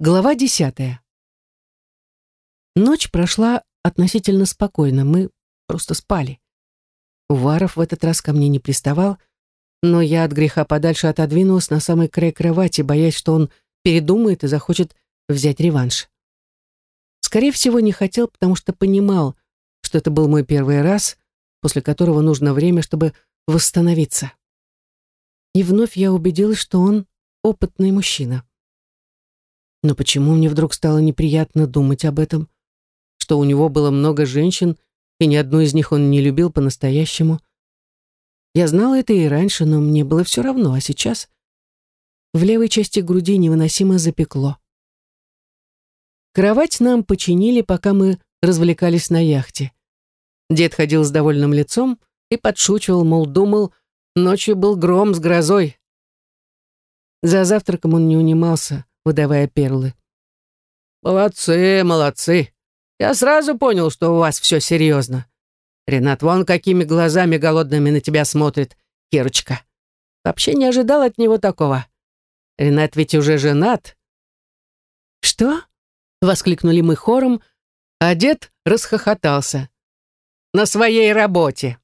Глава десятая. Ночь прошла относительно спокойно, мы просто спали. Уваров в этот раз ко мне не приставал, но я от греха подальше отодвинулась на самый край кровати, боясь, что он передумает и захочет взять реванш. Скорее всего, не хотел, потому что понимал, что это был мой первый раз, после которого нужно время, чтобы восстановиться. И вновь я убедилась, что он опытный мужчина. Но почему мне вдруг стало неприятно думать об этом? Что у него было много женщин, и ни одну из них он не любил по-настоящему. Я знала это и раньше, но мне было все равно, а сейчас... В левой части груди невыносимо запекло. Кровать нам починили, пока мы развлекались на яхте. Дед ходил с довольным лицом и подшучивал, мол, думал, ночью был гром с грозой. За завтраком он не унимался, выдавая перлы. «Молодцы, молодцы. Я сразу понял, что у вас все серьезно. Ренат вон какими глазами голодными на тебя смотрит, Кирочка. Вообще не ожидал от него такого. Ренат ведь уже женат». «Что?» — воскликнули мы хором, а дед расхохотался. «На своей работе».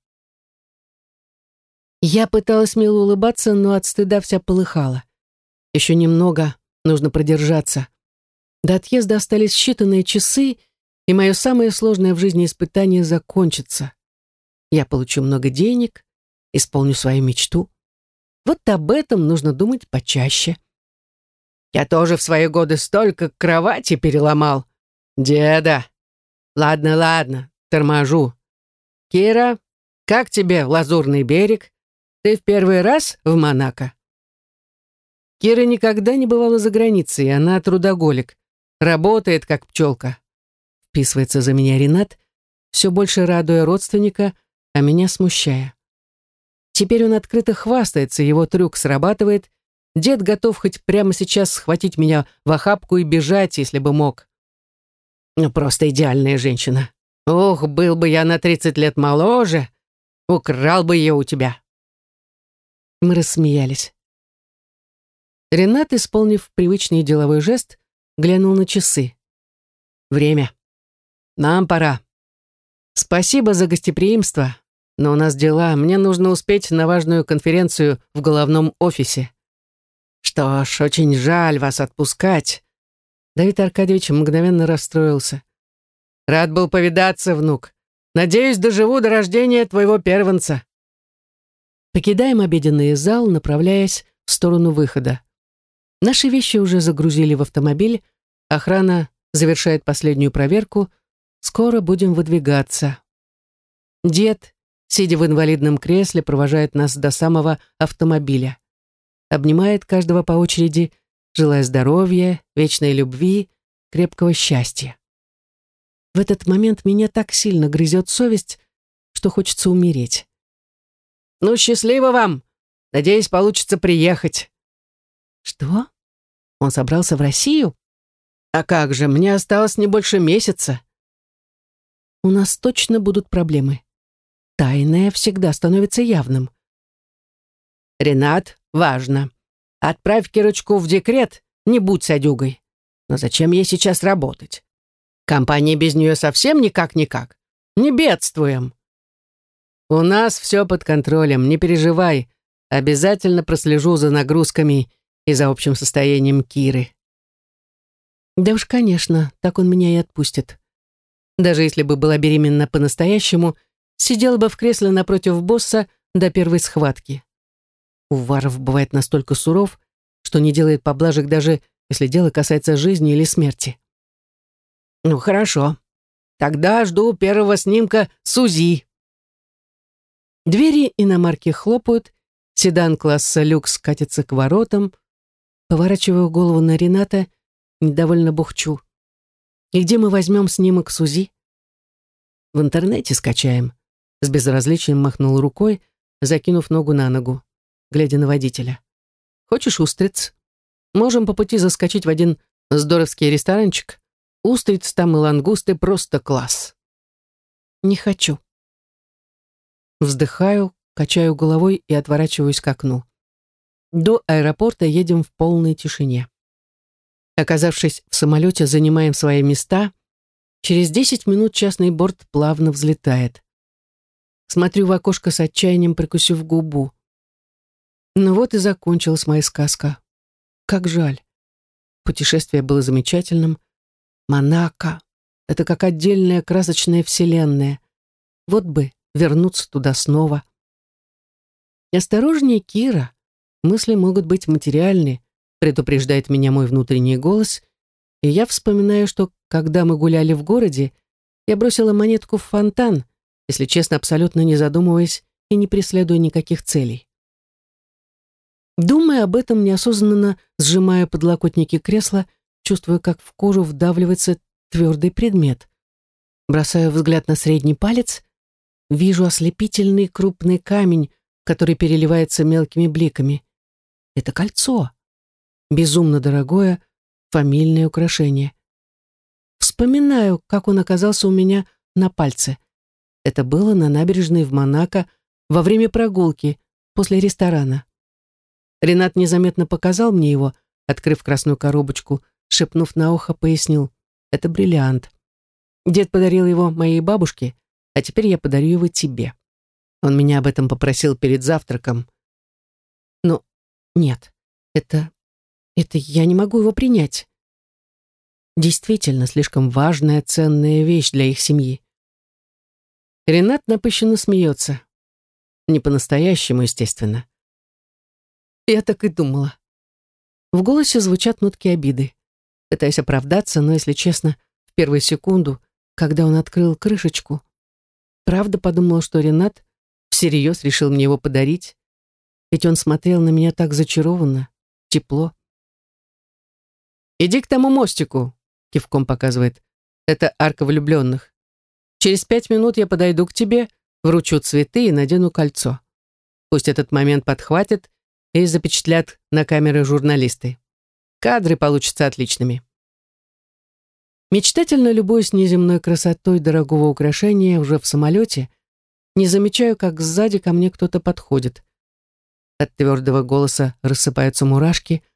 Я пыталась мило улыбаться, но от стыда вся полыхала. Еще немного, Нужно продержаться. До отъезда остались считанные часы, и мое самое сложное в жизни испытание закончится. Я получу много денег, исполню свою мечту. Вот об этом нужно думать почаще. Я тоже в свои годы столько кровати переломал. Деда. Ладно, ладно, торможу. Кира, как тебе Лазурный берег? Ты в первый раз в Монако? Кира никогда не бывала за границей, она трудоголик. Работает, как пчелка. Вписывается за меня Ренат, все больше радуя родственника, а меня смущая. Теперь он открыто хвастается, его трюк срабатывает. Дед готов хоть прямо сейчас схватить меня в охапку и бежать, если бы мог. Ну, просто идеальная женщина. Ох, был бы я на 30 лет моложе, украл бы ее у тебя. Мы рассмеялись. Ренат, исполнив привычный деловой жест, глянул на часы. «Время. Нам пора. Спасибо за гостеприимство, но у нас дела. Мне нужно успеть на важную конференцию в головном офисе. Что ж, очень жаль вас отпускать». Давид Аркадьевич мгновенно расстроился. «Рад был повидаться, внук. Надеюсь, доживу до рождения твоего первенца». Покидаем обеденный зал, направляясь в сторону выхода. Наши вещи уже загрузили в автомобиль, охрана завершает последнюю проверку, скоро будем выдвигаться. Дед, сидя в инвалидном кресле, провожает нас до самого автомобиля. Обнимает каждого по очереди, желая здоровья, вечной любви, крепкого счастья. В этот момент меня так сильно грызет совесть, что хочется умереть. «Ну, счастливо вам! Надеюсь, получится приехать!» «Что?» Он собрался в Россию? А как же, мне осталось не больше месяца. У нас точно будут проблемы. Тайное всегда становится явным. Ренат, важно. Отправь Кирочку в декрет, не будь садюгой. Но зачем ей сейчас работать? Компания без нее совсем никак-никак. Не бедствуем. У нас все под контролем, не переживай. Обязательно прослежу за нагрузками и за общим состоянием Киры. Да уж, конечно, так он меня и отпустит. Даже если бы была беременна по-настоящему, сидела бы в кресле напротив босса до первой схватки. Уваров бывает настолько суров, что не делает поблажек даже если дело касается жизни или смерти. Ну хорошо. Тогда жду первого снимка Сузи. Двери иномарки хлопают, седан класса люкс катится к воротам, Поворачиваю голову на Рената, недовольно бухчу. И где мы возьмем снимок Сузи? В интернете скачаем. С безразличием махнул рукой, закинув ногу на ногу, глядя на водителя. Хочешь устриц? Можем по пути заскочить в один здоровский ресторанчик. Устриц там и лангусты просто класс. Не хочу. Вздыхаю, качаю головой и отворачиваюсь к окну. До аэропорта едем в полной тишине. Оказавшись в самолете, занимаем свои места. Через десять минут частный борт плавно взлетает. Смотрю в окошко с отчаянием, прикусив губу. Ну вот и закончилась моя сказка. Как жаль. Путешествие было замечательным. Монако — это как отдельная красочная вселенная. Вот бы вернуться туда снова. Осторожнее, Кира. Мысли могут быть материальны, предупреждает меня мой внутренний голос, и я вспоминаю, что, когда мы гуляли в городе, я бросила монетку в фонтан, если честно, абсолютно не задумываясь и не преследуя никаких целей. Думая об этом, неосознанно сжимая подлокотники кресла, чувствую, как в кожу вдавливается твердый предмет. Бросаю взгляд на средний палец, вижу ослепительный крупный камень, который переливается мелкими бликами. Это кольцо безумно дорогое, фамильное украшение. Вспоминаю, как он оказался у меня на пальце. Это было на набережной в Монако во время прогулки после ресторана. Ренат незаметно показал мне его, открыв красную коробочку, шепнув на ухо, пояснил. Это бриллиант. Дед подарил его моей бабушке, а теперь я подарю его тебе. Он меня об этом попросил перед завтраком. Но нет, это это я не могу его принять. Действительно, слишком важная, ценная вещь для их семьи. Ренат напыщенно смеется. Не по-настоящему, естественно. Я так и думала. В голосе звучат нотки обиды. Пытаюсь оправдаться, но, если честно, в первую секунду, когда он открыл крышечку, правда подумала, что Ренат всерьез решил мне его подарить, ведь он смотрел на меня так зачарованно, тепло. «Иди к тому мостику», — кивком показывает. «Это арка влюбленных. Через пять минут я подойду к тебе, вручу цветы и надену кольцо. Пусть этот момент подхватят и запечатлят на камеры журналисты. Кадры получатся отличными». Мечтательно любуюсь неземной красотой дорогого украшения уже в самолете, не замечаю, как сзади ко мне кто-то подходит. От твердого голоса рассыпаются мурашки —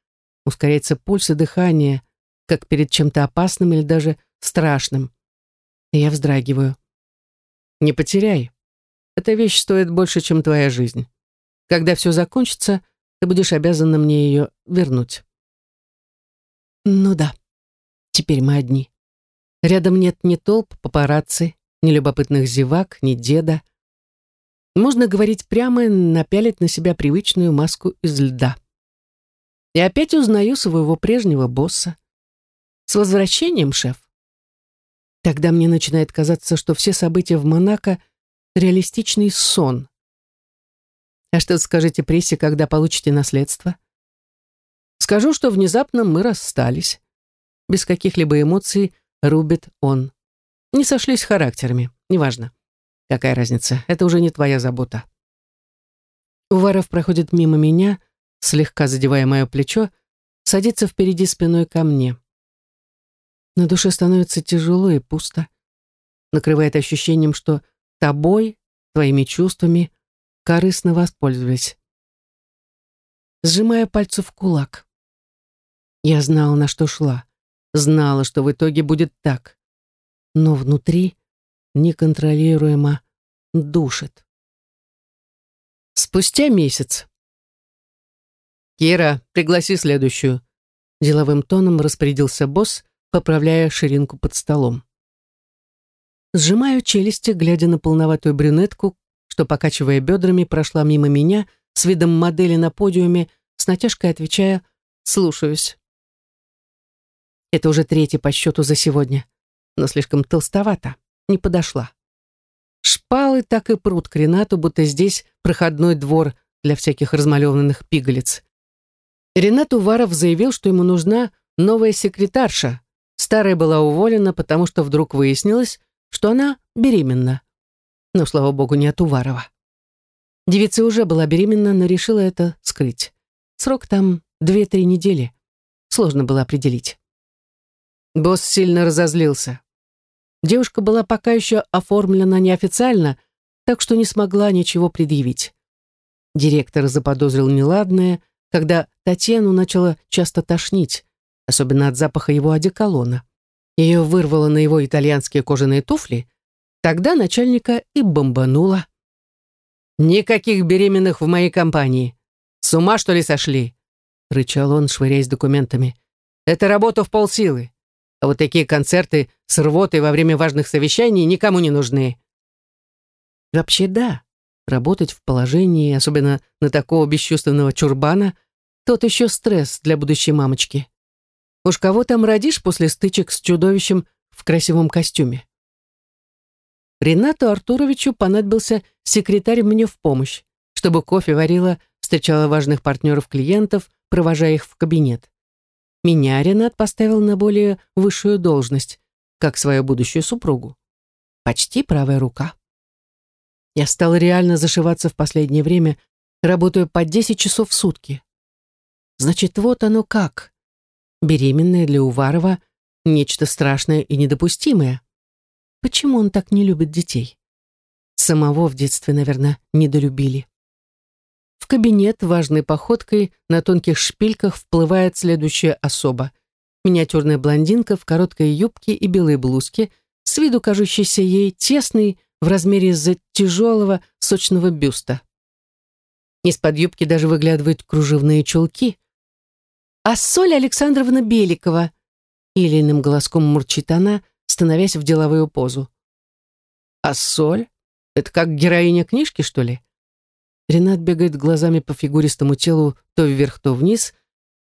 ускоряется пульс и дыхание, как перед чем-то опасным или даже страшным. И я вздрагиваю. Не потеряй. Эта вещь стоит больше, чем твоя жизнь. Когда все закончится, ты будешь обязана мне ее вернуть. Ну да, теперь мы одни. Рядом нет ни толп папарацци, ни любопытных зевак, ни деда. Можно говорить прямо напялить на себя привычную маску из льда. И опять узнаю своего прежнего босса. С возвращением, шеф. Тогда мне начинает казаться, что все события в Монако — реалистичный сон. А что скажете прессе, когда получите наследство? Скажу, что внезапно мы расстались. Без каких-либо эмоций рубит он. Не сошлись характерами, неважно. Какая разница, это уже не твоя забота. Уваров проходит мимо меня, слегка задевая мое плечо, садится впереди спиной ко мне. На душе становится тяжело и пусто. Накрывает ощущением, что тобой, твоими чувствами, корыстно воспользовались. Сжимая пальцы в кулак. Я знала, на что шла. Знала, что в итоге будет так. Но внутри неконтролируемо душит. Спустя месяц «Кира, пригласи следующую», — деловым тоном распорядился босс, поправляя ширинку под столом. Сжимаю челюсти, глядя на полноватую брюнетку, что, покачивая бедрами, прошла мимо меня с видом модели на подиуме, с натяжкой отвечая «слушаюсь». Это уже третий по счету за сегодня, но слишком толстовато, не подошла. Шпалы так и прут к Ренату, будто здесь проходной двор для всяких размалеванных пигалиц. Ренат Уваров заявил, что ему нужна новая секретарша. Старая была уволена, потому что вдруг выяснилось, что она беременна. Но, слава богу, не от Уварова. Девица уже была беременна, но решила это скрыть. Срок там две-три недели. Сложно было определить. Босс сильно разозлился. Девушка была пока еще оформлена неофициально, так что не смогла ничего предъявить. Директор заподозрил неладное, когда Татьяну начала часто тошнить, особенно от запаха его одеколона. Ее вырвало на его итальянские кожаные туфли, тогда начальника и бомбануло. «Никаких беременных в моей компании. С ума, что ли, сошли?» — рычал он, швыряясь документами. «Это работа в полсилы. А вот такие концерты с рвотой во время важных совещаний никому не нужны». Вообще да, работать в положении, особенно на такого бесчувственного чурбана, тот еще стресс для будущей мамочки. Уж кого там родишь после стычек с чудовищем в красивом костюме? Ренату Артуровичу понадобился секретарь мне в помощь, чтобы кофе варила, встречала важных партнеров-клиентов, провожая их в кабинет. Меня Ренат поставил на более высшую должность, как свою будущую супругу. Почти правая рука. Я стала реально зашиваться в последнее время, работаю по 10 часов в сутки. Значит, вот оно как. Беременная для Уварова — нечто страшное и недопустимое. Почему он так не любит детей? Самого в детстве, наверное, недолюбили. Кабинет важной походкой на тонких шпильках вплывает следующая особа. Миниатюрная блондинка в короткой юбке и белой блузке, с виду кажущейся ей тесной в размере из-за тяжелого сочного бюста. Из-под юбки даже выглядывают кружевные чулки. «А соль Александровна Беликова!» Илиным голоском мурчит она, становясь в деловую позу. «А соль? Это как героиня книжки, что ли?» Ренат бегает глазами по фигуристому телу то вверх, то вниз.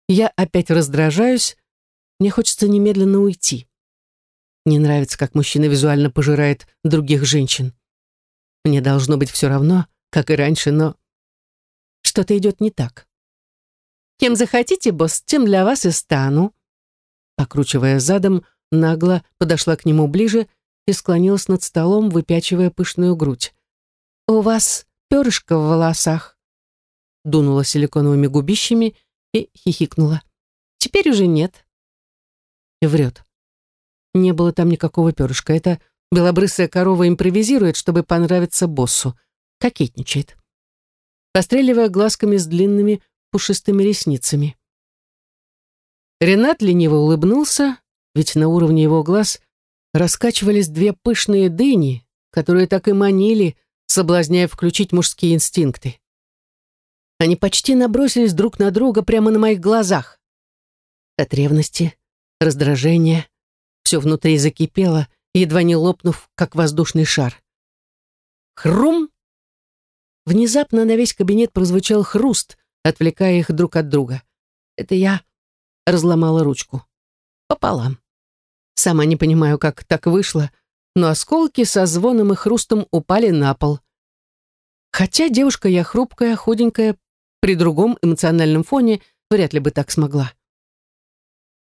Я опять раздражаюсь. Мне хочется немедленно уйти. Не нравится, как мужчина визуально пожирает других женщин. Мне должно быть все равно, как и раньше, но что-то идет не так. «Кем захотите, босс, тем для вас и стану». Покручивая задом, нагло подошла к нему ближе и склонилась над столом, выпячивая пышную грудь. «У вас перышко в волосах. Дунула силиконовыми губищами и хихикнула. Теперь уже нет. Врет. Не было там никакого перышка. Это белобрысая корова импровизирует, чтобы понравиться боссу. Кокетничает. Постреливая глазками с длинными пушистыми ресницами. Ренат лениво улыбнулся, ведь на уровне его глаз раскачивались две пышные дыни, которые так и манили, соблазняя включить мужские инстинкты. Они почти набросились друг на друга прямо на моих глазах. От ревности, раздражения, все внутри закипело, едва не лопнув, как воздушный шар. Хрум! Внезапно на весь кабинет прозвучал хруст, отвлекая их друг от друга. Это я разломала ручку. Пополам. Сама не понимаю, как так вышло, но осколки со звоном и хрустом упали на пол. Хотя девушка я хрупкая, худенькая, при другом эмоциональном фоне вряд ли бы так смогла.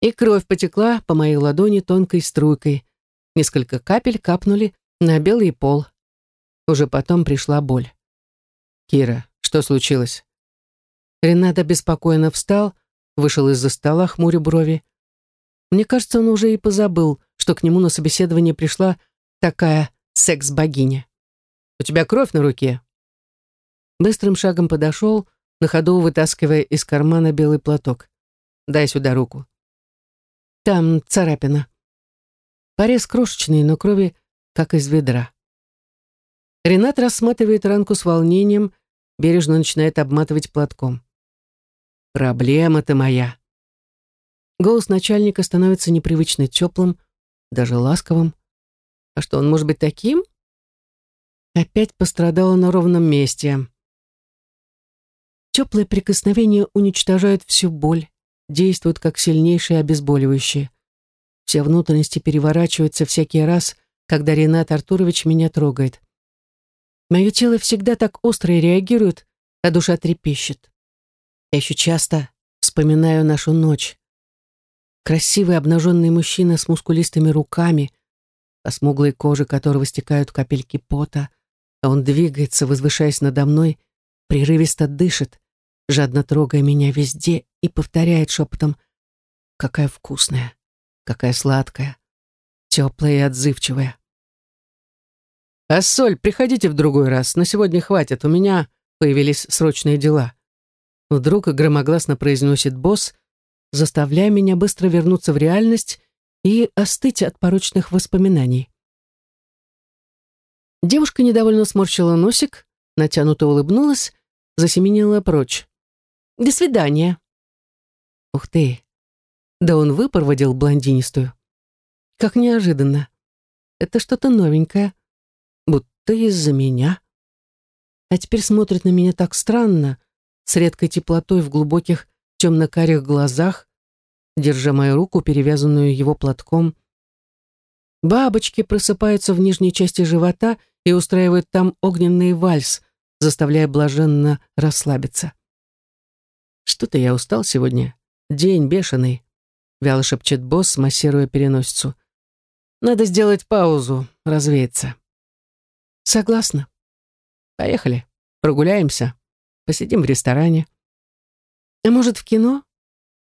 И кровь потекла по моей ладони тонкой струйкой. Несколько капель капнули на белый пол. Уже потом пришла боль. «Кира, что случилось?» Рената беспокойно встал, вышел из-за стола, хмуря брови. Мне кажется, он уже и позабыл, что к нему на собеседование пришла такая секс-богиня. «У тебя кровь на руке?» Быстрым шагом подошел, на ходу вытаскивая из кармана белый платок. «Дай сюда руку». «Там царапина». Порез крошечный, но крови как из ведра. Ренат рассматривает ранку с волнением, бережно начинает обматывать платком. «Проблема-то моя». Голос начальника становится непривычно теплым, даже ласковым. А что, он может быть таким? Опять пострадала на ровном месте. Теплые прикосновения уничтожают всю боль, действуют как сильнейшие обезболивающие. Все внутренности переворачиваются всякий раз, когда Ренат Артурович меня трогает. Мое тело всегда так остро реагирует, а душа трепещет. Я еще часто вспоминаю нашу ночь. Красивый обнаженный мужчина с мускулистыми руками — по смуглой коже которого стекают капельки пота, а он двигается, возвышаясь надо мной, прерывисто дышит, жадно трогая меня везде и повторяет шепотом «Какая вкусная, какая сладкая, теплая и отзывчивая». «А соль, приходите в другой раз, на сегодня хватит, у меня появились срочные дела». Вдруг громогласно произносит босс, заставляя меня быстро вернуться в реальность и остыть от порочных воспоминаний. Девушка недовольно сморщила носик, натянуто улыбнулась, засеменила прочь. «До свидания». Ух ты, да он выпроводил блондинистую. Как неожиданно. Это что-то новенькое, будто из-за меня. А теперь смотрит на меня так странно, с редкой теплотой в глубоких темно-карих глазах, держа мою руку, перевязанную его платком. Бабочки просыпаются в нижней части живота и устраивают там огненный вальс, заставляя блаженно расслабиться. Что-то я устал сегодня. День бешеный, вяло шепчет босс, массируя переносицу. Надо сделать паузу, развеяться. Согласна. Поехали, прогуляемся, посидим в ресторане. А может, в кино?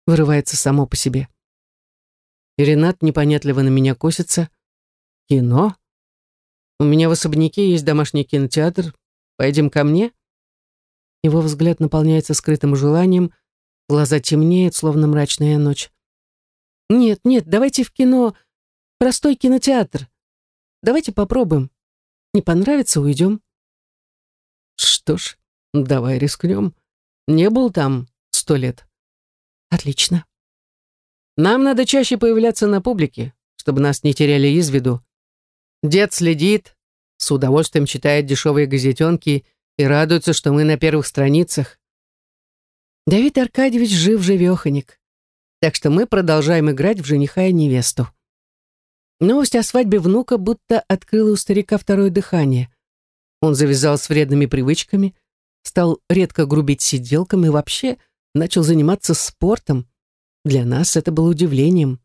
Вырывается само по себе. И Ренат непонятливо на меня косится. Кино? У меня в особняке есть домашний кинотеатр. Пойдем ко мне? Его взгляд наполняется скрытым желанием, глаза темнеют, словно мрачная ночь. Нет, нет, давайте в кино. Простой кинотеатр. Давайте попробуем. Не понравится, уйдем. Что ж, давай рискнем. Не был там сто лет. Отлично. Нам надо чаще появляться на публике, чтобы нас не теряли из виду. Дед следит, с удовольствием читает дешевые газетенки и радуется, что мы на первых страницах. Давид Аркадьевич жив-живеханик. Так что мы продолжаем играть в жениха и невесту. Новость о свадьбе внука будто открыла у старика второе дыхание. Он завязал с вредными привычками, стал редко грубить сиделкам и вообще начал заниматься спортом. Для нас это было удивлением.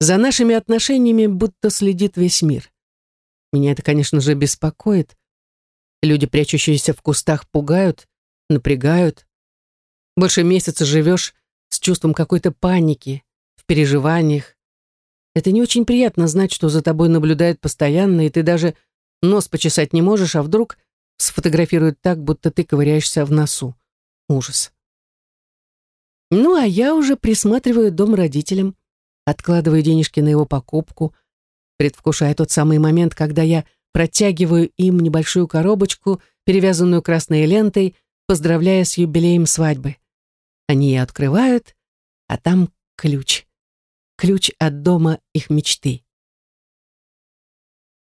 За нашими отношениями будто следит весь мир. Меня это, конечно же, беспокоит. Люди, прячущиеся в кустах, пугают, напрягают. Больше месяца живешь с чувством какой-то паники, в переживаниях. Это не очень приятно знать, что за тобой наблюдают постоянно, и ты даже нос почесать не можешь, а вдруг сфотографируют так, будто ты ковыряешься в носу. Ужас. Ну, а я уже присматриваю дом родителям, откладываю денежки на его покупку, предвкушая тот самый момент, когда я протягиваю им небольшую коробочку, перевязанную красной лентой, поздравляя с юбилеем свадьбы. Они ее открывают, а там ключ. Ключ от дома их мечты.